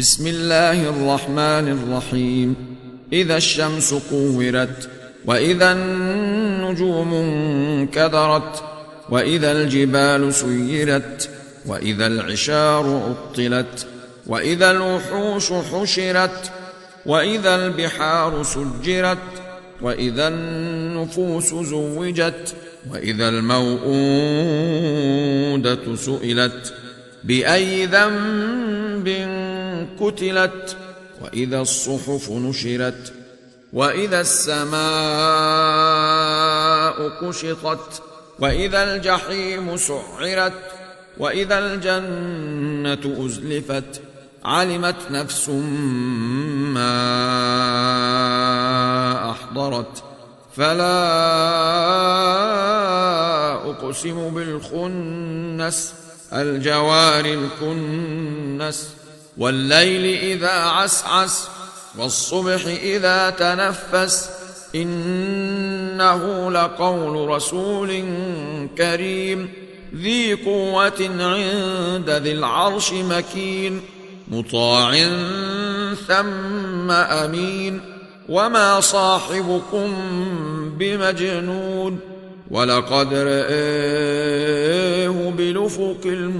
بسم الله الرحمن الرحيم. إذا الشمس كورت وإذا النجوم انكدرت وإذا الجبال سيرت وإذا العشار عطلت وإذا الوحوش حشرت وإذا البحار سجرت وإذا النفوس زوجت وإذا الموءودة سئلت بأي ذنب قتلت وإذا الصحف نشرت وإذا السماء كشطت وإذا الجحيم سعرت وإذا الجنة أزلفت علمت نفس ما أحضرت فلا أقسم بالخنس الجوار الكنس والليل إذا عسعس والصبح إذا تنفس إنه لقول رسول كريم ذي قوة عند ذي العرش مكين مطاع ثم أمين وما صاحبكم بمجنون ولقد رآه بلفق المبين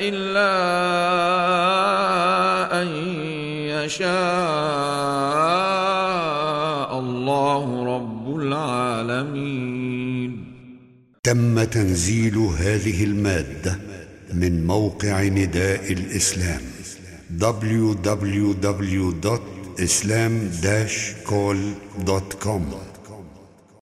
إلا أن يشاء الله رب العالمين. تم تنزيل هذه المادة من موقع نداء الإسلام www.islam-call.com